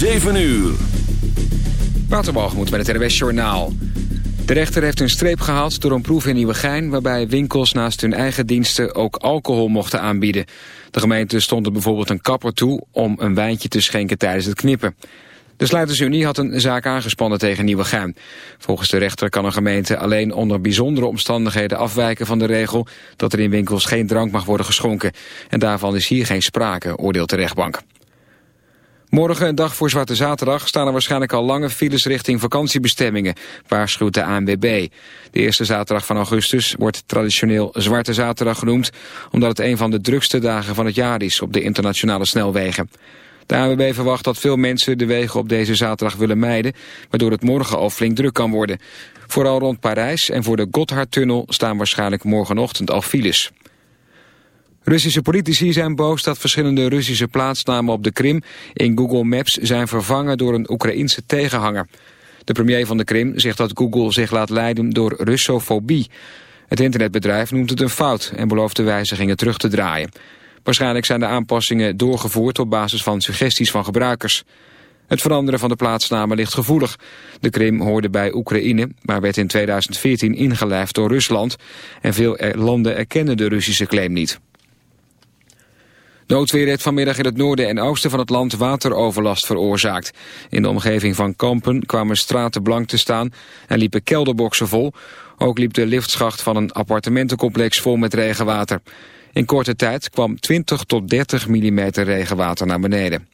7 uur. Waterbalgemoed met het RWS Journaal. De rechter heeft een streep gehaald door een proef in Nieuwegein... waarbij winkels naast hun eigen diensten ook alcohol mochten aanbieden. De gemeente stond er bijvoorbeeld een kapper toe... om een wijntje te schenken tijdens het knippen. De Sluitersunie had een zaak aangespannen tegen Nieuwegein. Volgens de rechter kan een gemeente alleen onder bijzondere omstandigheden afwijken van de regel... dat er in winkels geen drank mag worden geschonken. En daarvan is hier geen sprake, oordeelt de rechtbank. Morgen, een dag voor Zwarte Zaterdag, staan er waarschijnlijk al lange files richting vakantiebestemmingen, waarschuwt de ANWB. De eerste zaterdag van augustus wordt traditioneel Zwarte Zaterdag genoemd, omdat het een van de drukste dagen van het jaar is op de internationale snelwegen. De ANWB verwacht dat veel mensen de wegen op deze zaterdag willen mijden, waardoor het morgen al flink druk kan worden. Vooral rond Parijs en voor de Gotthardtunnel staan waarschijnlijk morgenochtend al files. Russische politici zijn boos dat verschillende Russische plaatsnamen op de Krim in Google Maps zijn vervangen door een Oekraïense tegenhanger. De premier van de Krim zegt dat Google zich laat leiden door Russofobie. Het internetbedrijf noemt het een fout en belooft de wijzigingen terug te draaien. Waarschijnlijk zijn de aanpassingen doorgevoerd op basis van suggesties van gebruikers. Het veranderen van de plaatsnamen ligt gevoelig. De Krim hoorde bij Oekraïne, maar werd in 2014 ingelijfd door Rusland. En veel landen erkennen de Russische claim niet. Noodweer heeft vanmiddag in het noorden en oosten van het land wateroverlast veroorzaakt. In de omgeving van Kampen kwamen straten blank te staan en liepen kelderboxen vol. Ook liep de liftschacht van een appartementencomplex vol met regenwater. In korte tijd kwam 20 tot 30 mm regenwater naar beneden.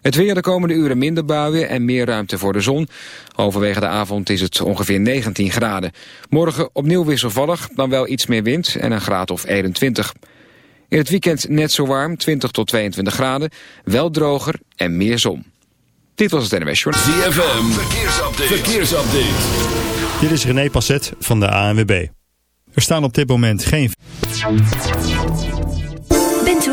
Het weer de komende uren minder buien en meer ruimte voor de zon. Overwege de avond is het ongeveer 19 graden. Morgen opnieuw wisselvallig, dan wel iets meer wind en een graad of 21. In het weekend net zo warm, 20 tot 22 graden. Wel droger en meer zon. Dit was het NWS Journal. ZFM, verkeersupdate. verkeersupdate. Dit is René Passet van de ANWB. Er staan op dit moment geen...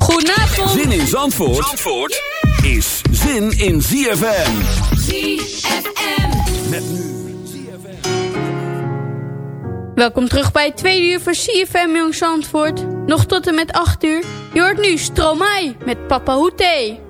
Goedenavond. Zin in Zandvoort, Zandvoort is zin in ZFM. ZFM. Met nu Welkom terug bij het tweede uur voor CFM Jong Zandvoort. Nog tot en met 8 uur. Je hoort nu Stromae met Papa Hoete.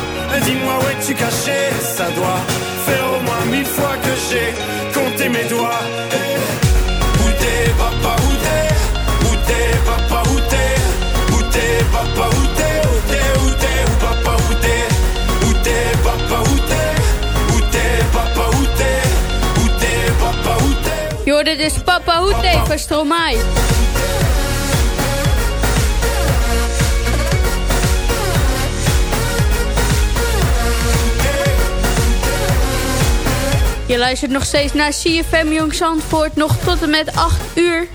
dis-moi où es-tu caché? Ça doit faire au moins mille fois que j'ai compté mes doigts. Où t'es, papa, où t'es? Où t'es, papa, où t'es? Où t'es, papa, où t'es? Où t'es, où t'es, où papa, où t'es? Où t'es, papa, où t'es? Où t'es, papa, où t'es? Où t'es, papa, où t'es? Yo, dit is Papa Hoete van Stromae. Je luistert nog steeds naar CFM Jong Zandvoort, nog tot en met 8 uur.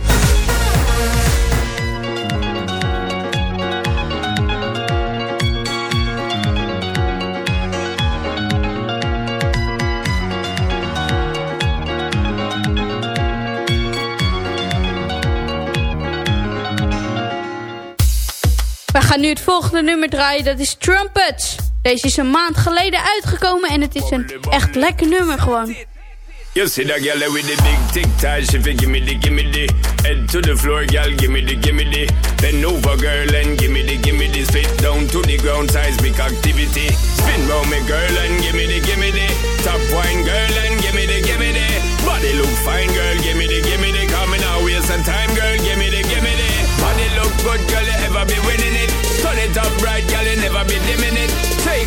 We gaan nu het volgende nummer draaien, dat is Trumpets. Deze is een maand geleden uitgekomen en het is een echt lekker nummer gewoon. You see that girl with the big tic tac, she fi gimme the gimme the Head to the floor, girl, gimme the gimme the. Bend over, girl, and gimme the gimme the. Spit down to the ground, seismic activity. Spin round me, girl, and gimme the gimme the. Top wine, girl, and gimme the gimme the. Body look fine, girl, gimme the gimme the. Coming out, waste some time, girl, gimme the gimme the. Body look good, girl, you ever be winning it. Turn it up right, girl, you never be dimming it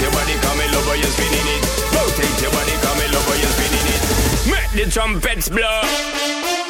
Your body, come you're spinning it. Rotate your body, come in over, you're spinning it. Make the trumpets blow.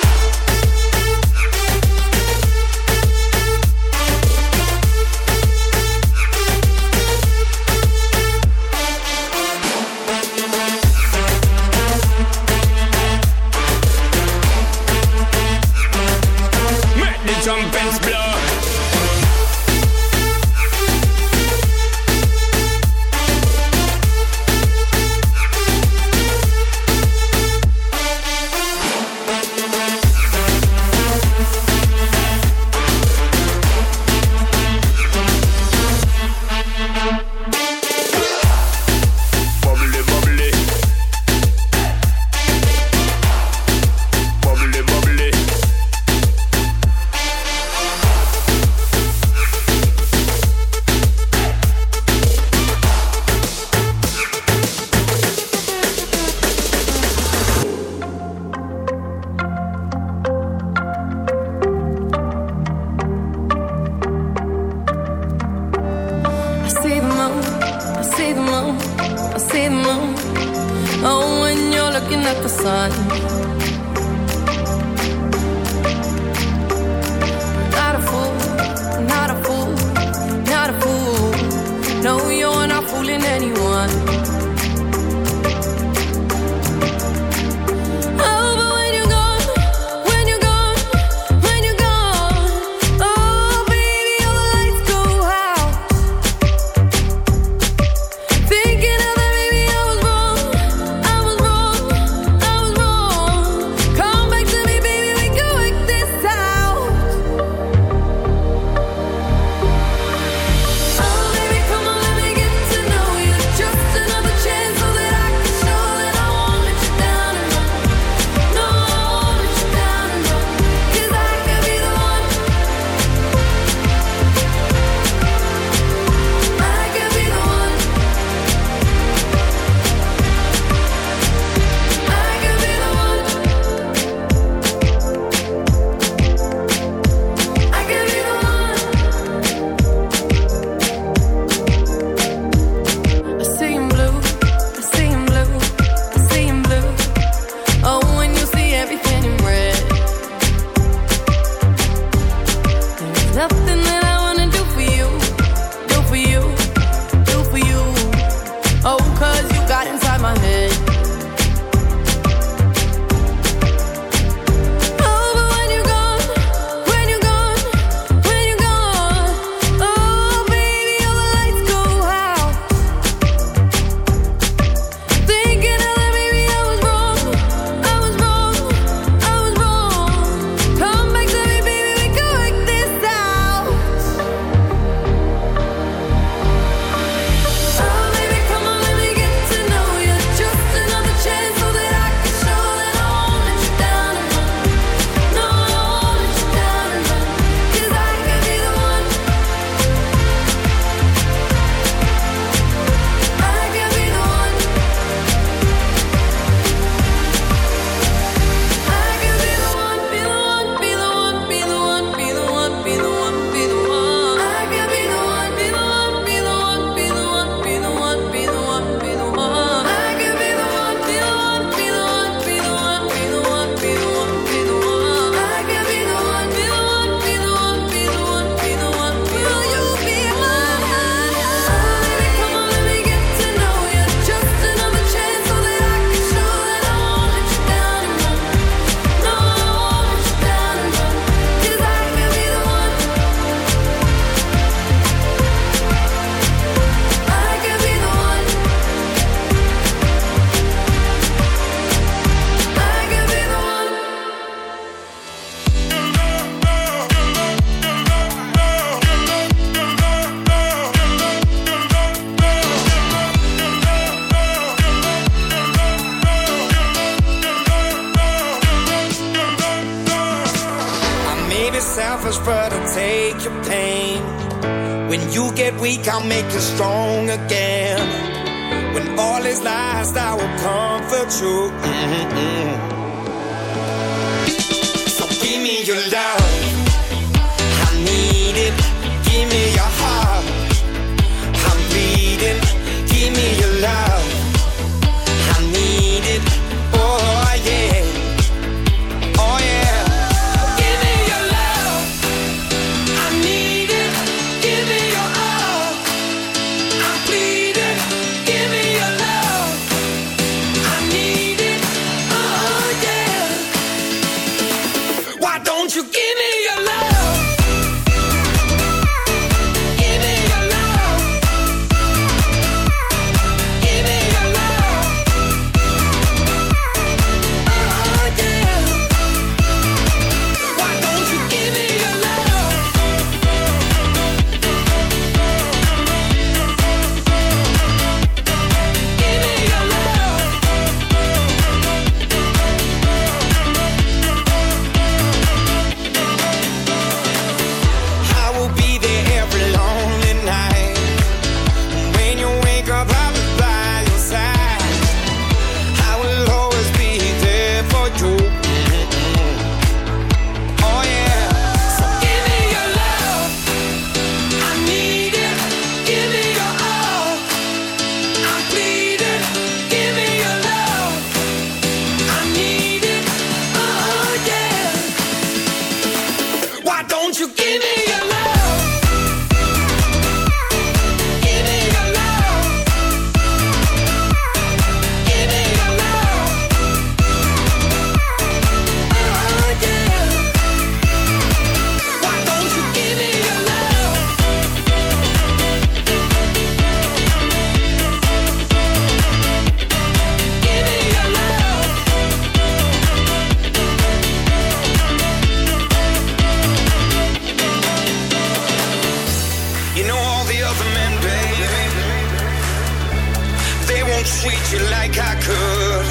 won't treat you like I could.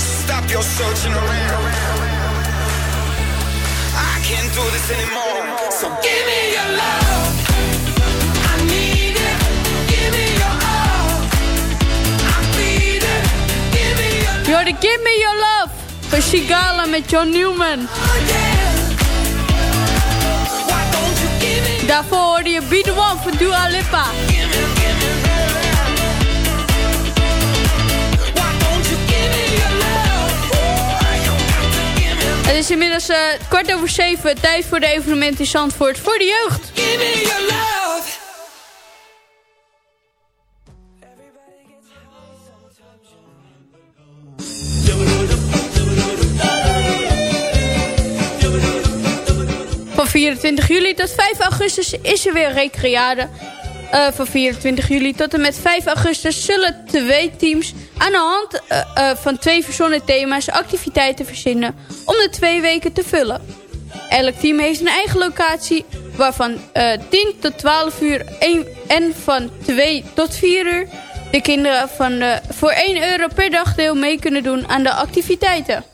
Stop your searching around. I can't do this anymore. So give me your love. I need it. Give me your love I need it. Give me your love. You're the give me your love. Van Shigala met John Newman. Oh yeah. Daarvoor hoorde je Be The One van Dua Lipa. Het is inmiddels uh, kwart over zeven. Tijd voor de evenement in Zandvoort voor de jeugd. Van 24 juli tot 5 augustus is er weer recreade. Uh, van 24 juli tot en met 5 augustus zullen twee teams aan de hand uh, uh, van twee verzonnen thema's activiteiten verzinnen om de twee weken te vullen. Elk team heeft een eigen locatie waarvan 10 tot 12 uur en van 2 tot 4 uur de kinderen van, voor 1 euro per dag deel mee kunnen doen aan de activiteiten.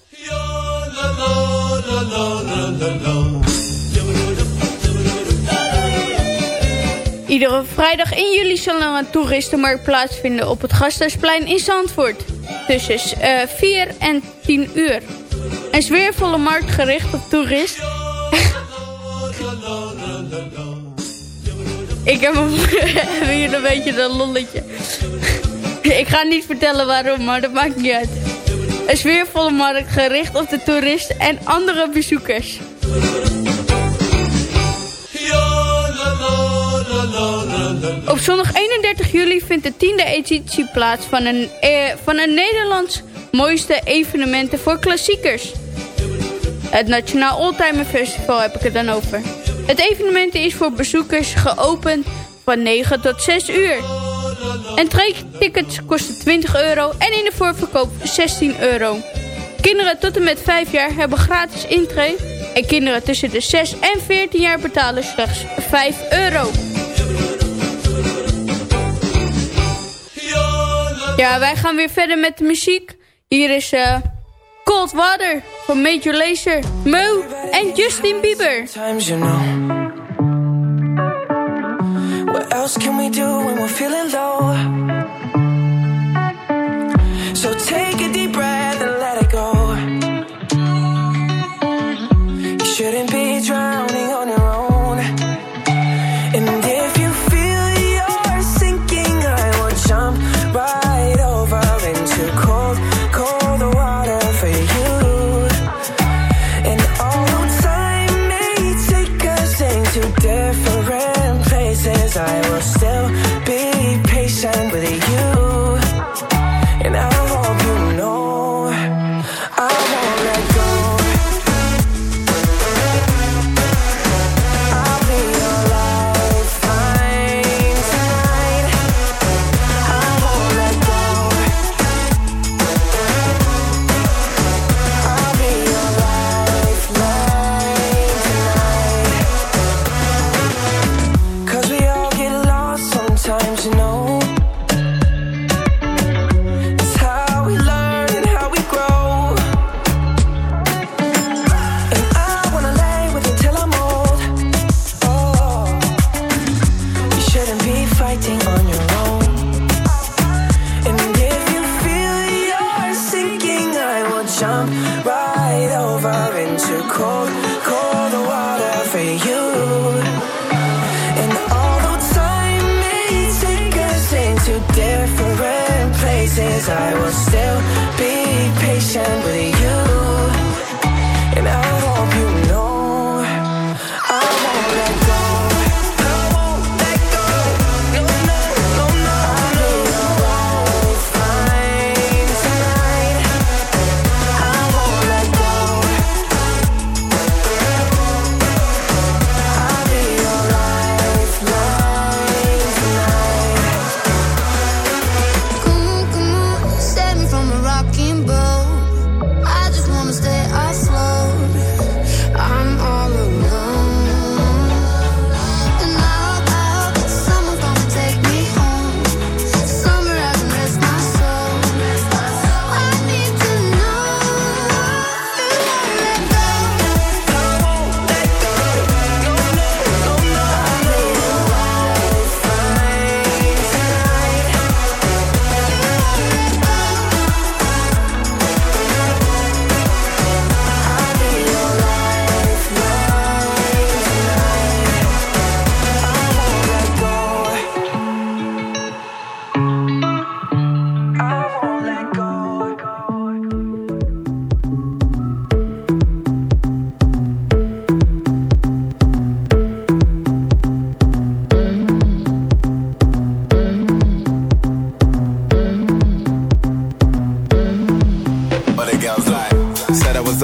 Iedere vrijdag in juli zal er een toeristenmarkt plaatsvinden op het Gasthuisplein in Zandvoort. Tussen uh, 4 en 10 uur. Een sfeervolle markt gericht op toeristen. Ik heb hier een beetje een lolletje. Ik ga niet vertellen waarom, maar dat maakt niet uit. Een sfeervolle markt gericht op de toeristen en andere bezoekers. Op zondag 31 juli vindt de tiende editie plaats van een, eh, van een Nederlands mooiste evenementen voor klassiekers. Het Nationaal Oldtimer Festival heb ik het dan over. Het evenement is voor bezoekers geopend van 9 tot 6 uur. En tickets kosten 20 euro en in de voorverkoop 16 euro. Kinderen tot en met 5 jaar hebben gratis intree. En kinderen tussen de 6 en 14 jaar betalen slechts 5 euro. Ja, wij gaan weer verder met de muziek. Hier is uh, Cold Water van Major Lazer, Mo en Justin Bieber. What else can we do when we're feeling low?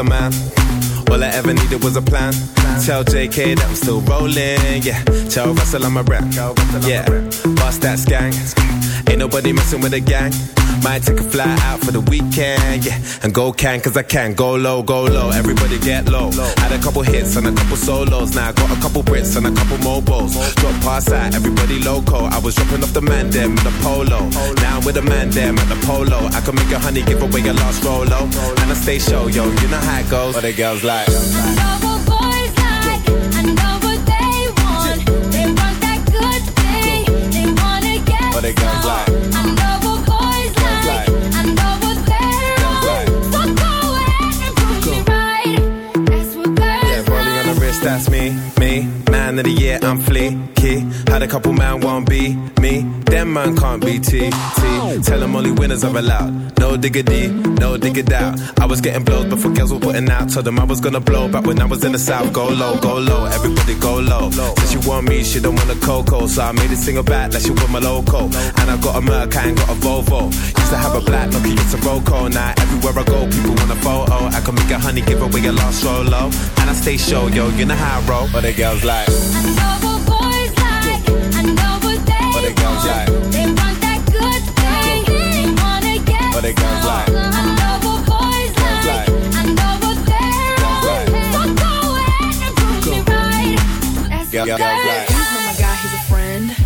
A man. All I ever needed was a plan. Tell JK that I'm still rolling, yeah. Tell Russell I'm a rap, yeah. Bust that skank. Ain't nobody messing with the gang. Might take a fly out for the weekend, yeah. And go can, cause I can. Go low, go low, everybody get low. Had a couple hits and a couple solos. Now I got a couple Brits and a couple mobiles. Drop past out, everybody loco. I was dropping off the man them with a polo. Now I'm with a man them at the polo. I can make a honey give away your last rolo. And I stay show, yo, you know how it goes. What the girls like. Of the year, I'm fleeky. Had a couple man won't be man can't be T, T. Tell them only winners are allowed. No diggity, no diggity out. I was getting blows before girls were putting out. Told them I was gonna blow back when I was in the south. Go low, go low, everybody go low. Said she want me, she don't want a cocoa. So I made it single back like she want my loco. And I got a Merc, I ain't got a Volvo. Used to have a black Nokia, it's a Roco. Now everywhere I go, people want a photo. I can make a honey, give away a lost solo. And I stay show, yo, you know how I roll. But the girls like. What the girls like. Girls like. Girls like. He's not my guy, he's a friend.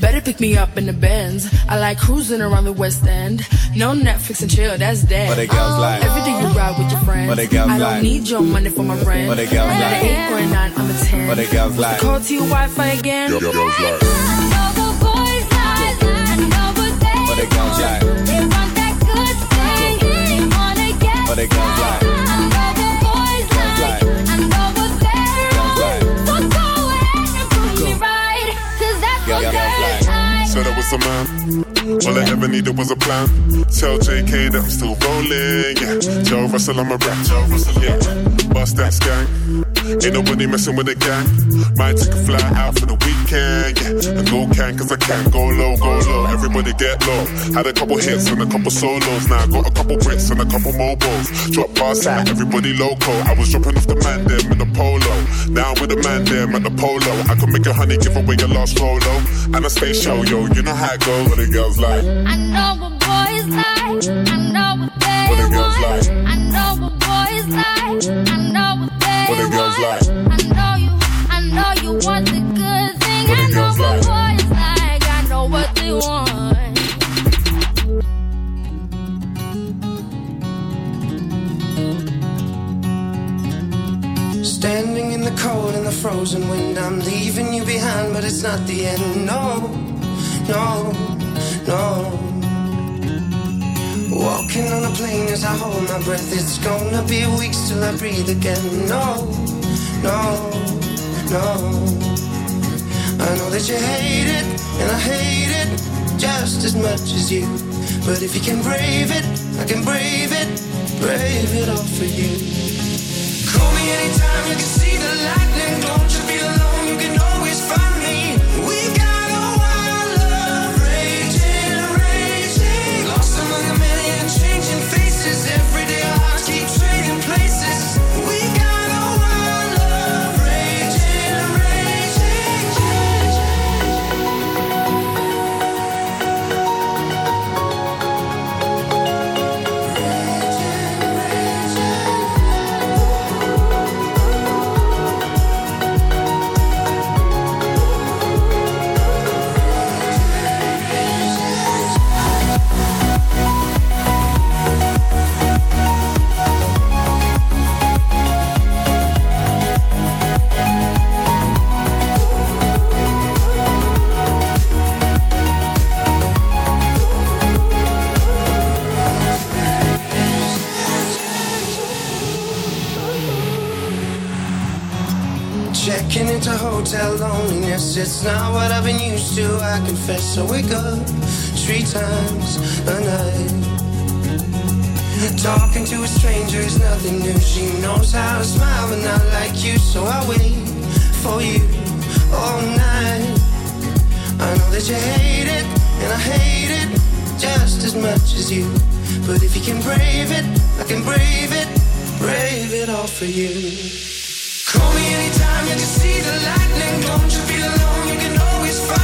Better pick me up in the Benz. I like cruising around the West End. No Netflix and chill, that's dead. What the girls like. Every day you ride with your friends. What the girls I don't like. need your money for my rent. What the girls I got like. an eight or a nine, I'm a ten. What the girls like. Call to your Wi-Fi again. What the girls like. What the girls like. What the girls like. Was a man. All I ever needed was a plan. Tell JK that I'm still rolling, yeah. Tell Russell I'm a rap, tell Russell, yeah. Bust that gang. Ain't nobody messing with the gang. Might take a fly out for the weekend, yeah. And go can, cause I can't Go low, go low, everybody get low. Had a couple hits and a couple solos. Now I got a couple Brits and a couple mobiles. Drop past out, everybody loco. I was dropping off the man them in the polo. Now I'm with the man them at the polo. I can make a honey, give away your last rolo. And I stay show, yo, you know how it goes. What the girls like. I know what boys like. I know what they What the girls want. like. I know what boys like. I know what they What the girls like. I know you. I know you want the good thing. What the I know what like. boys like. I know what they want. Standing in the cold and the frozen wind, I'm leaving you behind, but it's not the end. No, no, no. Walking on a plane as I hold my breath, it's gonna be weeks till I breathe again. No, no, no. I know that you hate it, and I hate it just as much as you. But if you can brave it, I can brave it, brave it all for you. Call me anytime you can see confess. I wake up three times a night. Talking to a stranger is nothing new. She knows how to smile, but not like you, so I wait for you all night. I know that you hate it, and I hate it just as much as you. But if you can brave it, I can brave it, brave it all for you. Call me anytime you can see the lightning. Don't you feel alone? You can always find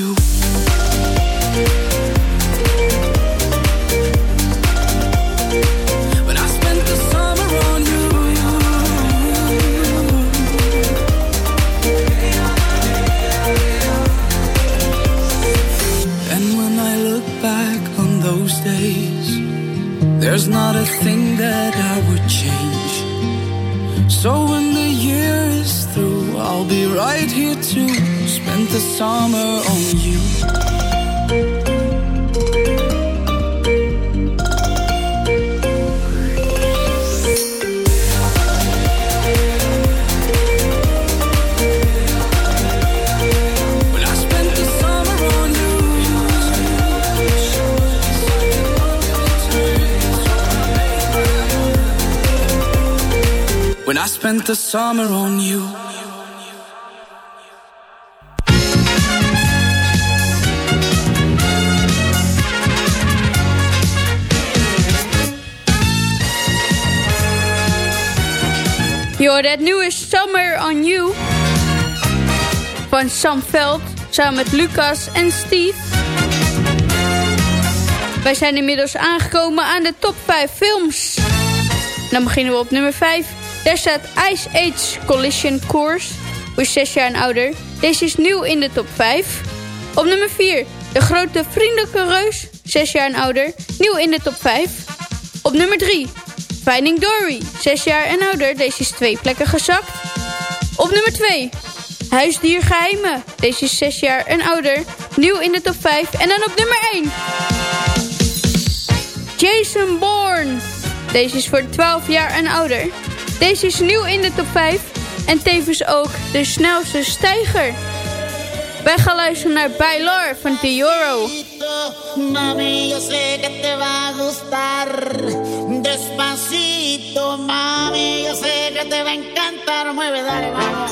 Summer on you. Hoorde het nieuwe Summer on You van Sam Veld samen met Lucas en Steve. Wij zijn inmiddels aangekomen aan de top 5 films. Dan beginnen we op nummer 5. Daar staat Ice Age Collision Course voor 6 jaar en ouder. Deze is nieuw in de top 5. Op nummer 4. De Grote Vriendelijke Reus, 6 jaar en ouder. Nieuw in de top 5. Op nummer 3. Finding Dory, 6 jaar en ouder. Deze is twee plekken gezakt. Op nummer 2. Huisdiergeheimen. Deze is 6 jaar en ouder. Nieuw in de top 5. En dan op nummer 1. Jason Bourne. Deze is voor 12 jaar en ouder. Deze is nieuw in de top 5 en tevens ook de snelste stijger. Wij gaan luisteren naar Bailar van Euro. Mami, yo sé que te va a gustar. Despacito, mami, yo sé que te va a encantar. Mueve, dale, vamos.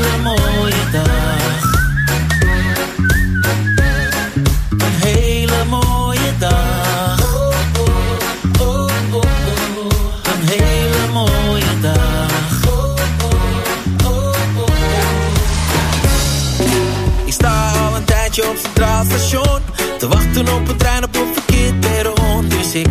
Wachten op een trein op een verkeerd perron. Dus ik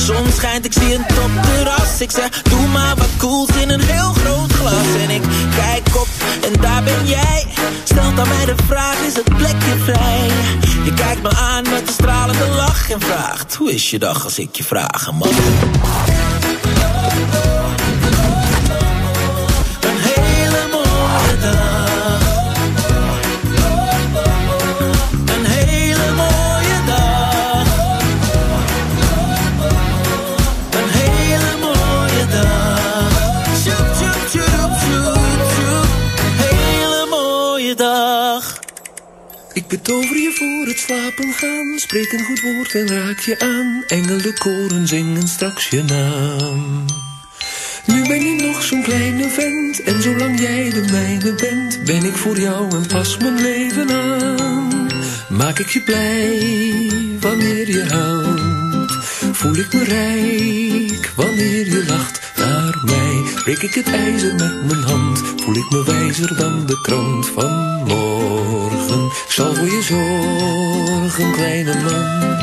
zon schijnt, ik zie een topterras. Ik zeg, doe maar wat cools in een heel groot glas. En ik kijk op en daar ben jij. Stelt aan mij de vraag, is het plekje vrij? Je kijkt me aan met een stralende lach en vraagt, hoe is je dag als ik je vragen mag? Betover je voor het slapen gaan. Spreek een goed woord en raak je aan. Engelenkoren zingen straks je naam. Nu ben je nog zo'n kleine vent en zolang jij de mijne bent, ben ik voor jou en pas mijn leven aan. Maak ik je blij wanneer je huilt, voel ik me rijk wanneer je lacht mij. Breek ik het ijzer met mijn hand, voel ik me wijzer dan de krant van morgen. Ik zal voor je zorgen, kleine man.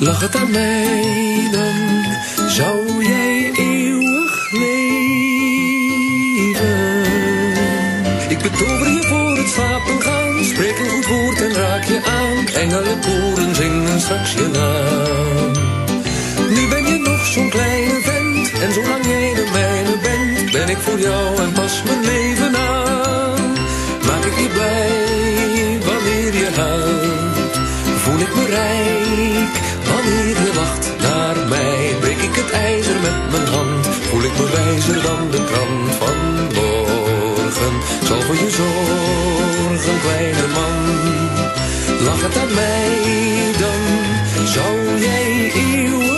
Lach het aan mij, dan zou jij eeuwig leven. Ik betover je voor het slapen gaan, spreek een goed woord en raak je aan. Engelenkoren zingen straks je naam. Nu ben je nog zo'n kleine vent, en zolang jij bent, ben ik voor jou en pas mijn leven aan. Maak ik je blij wanneer je huilt, voel ik me rijk wanneer je lacht naar mij. Breek ik het ijzer met mijn hand, voel ik me wijzer dan de krant van morgen. Zal voor je zorgen, kleine man. Lach het aan mij, dan zou jij eeuwig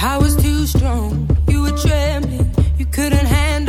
I was too strong, you were trembling, you couldn't handle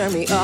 turn me up.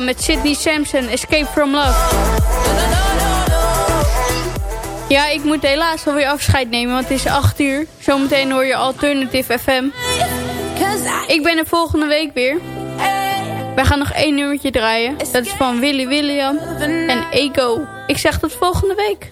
Met Sidney Sampson, Escape from Love. Ja, ik moet helaas alweer afscheid nemen, want het is 8 uur. Zometeen hoor je Alternative FM. Ik ben er volgende week weer. Wij gaan nog één nummertje draaien. Dat is van Willy William en Ego. Ik zeg tot volgende week.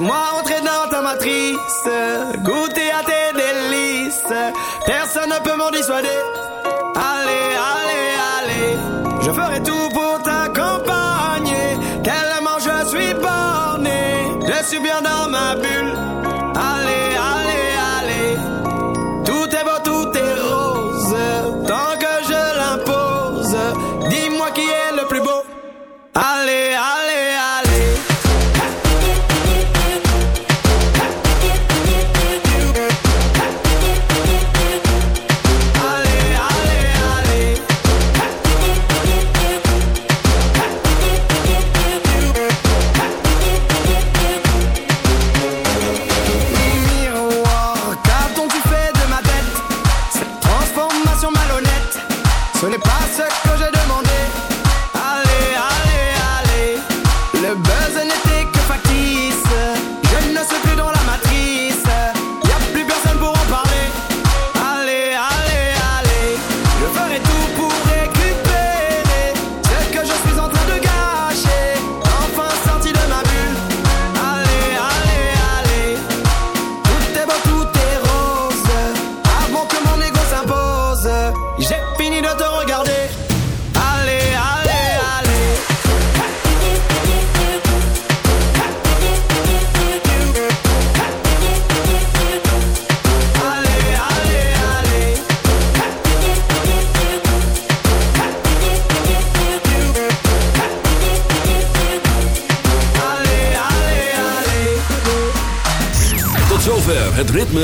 Moi entrer dans ta matrice, goûter à tes délices. Personne ne peut m'en dissuader.